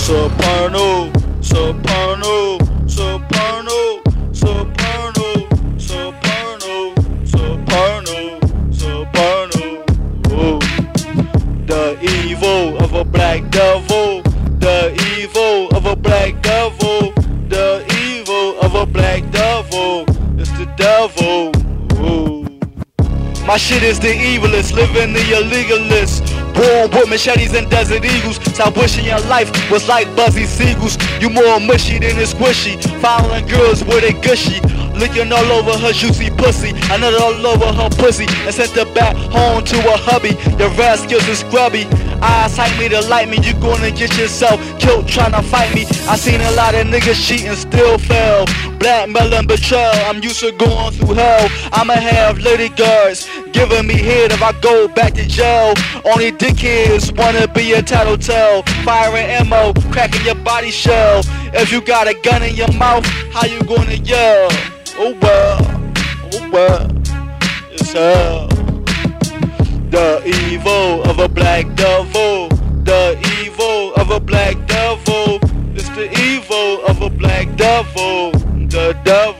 Soprano, soprano, soprano, soprano, soprano, soprano, soprano. Oh. The evil of a black devil, the evil of a black devil, the evil of a black devil. It's the devil. Ooh. My shit is the evilest, living the illegalist. With machetes and desert eagles. Stop wishing your life was like Bugsy Siegel's. You more mushy than a squishy. Following girls with a gushy. Licking all over her juicy pussy. Another all over her pussy. And sent her back home to her hubby. Your rascals is scrubby. Eyes hype me to light me. You gonna get yourself killed trying to fight me. I seen a lot of niggas cheating, still fail. Blackmail and betrayal. I'm used to going through hell. I'ma have lady guards giving me head if I go back to jail. Only dickheads wanna be a tattletale. Firing ammo, cracking your body shell. If you got a gun in your mouth, how you gonna yell? Oh well, oh well, it's hell. The evil of a black devil. The evil of a black devil. It's the evil of a black devil. The devil.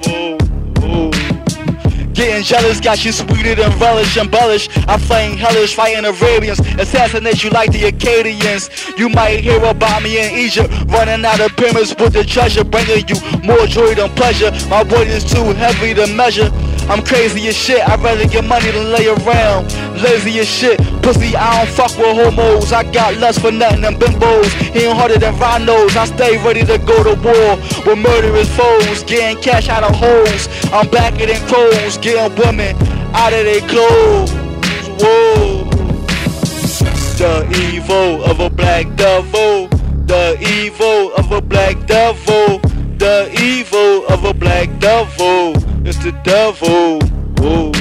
Getting jealous got you sweeter than relish, embellish. I flame hellish, fighting Arabians, assassinate you like the Acadians. You might hear about me in Egypt, running out of pyramids with the treasure, bringing you more joy than pleasure. My body is too heavy to measure. I'm crazy as shit, I'd rather get money than lay around. Lazy as shit, pussy, I don't fuck with homos. I got lust for nothing and bimbos. Ain't harder than rhinos. I stay ready to go to war with murderous foes. Getting cash out of holes. I'm blacker than crows. Getting women out of their clothes. Whoa. The evil of a black devil. The evil of a black devil. The evil of a black devil. The devil. Whoa.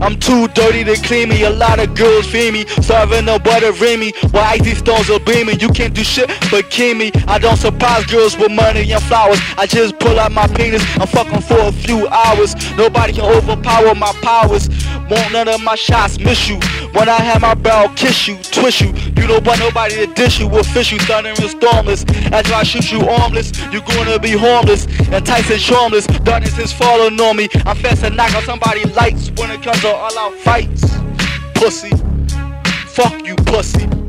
I'm too dirty to clean me. A lot of girls feed me, serving no butter in me. While icy stones are beaming, you can't do shit but keep me. I don't surprise girls with money and flowers. I just pull out my penis I'm fucking for a few hours. Nobody can overpower my powers. Won't none of my shots miss you. When I have my barrel kiss you, twist you. You don't want nobody to dish you with fish you, thunder and stormless. After I shoot you armless, you're gonna be harmless. And Tyson charmless, darkness is falling on me. I'm fast to knock out somebody's lights when it comes to all out fights. Pussy. Fuck you, pussy.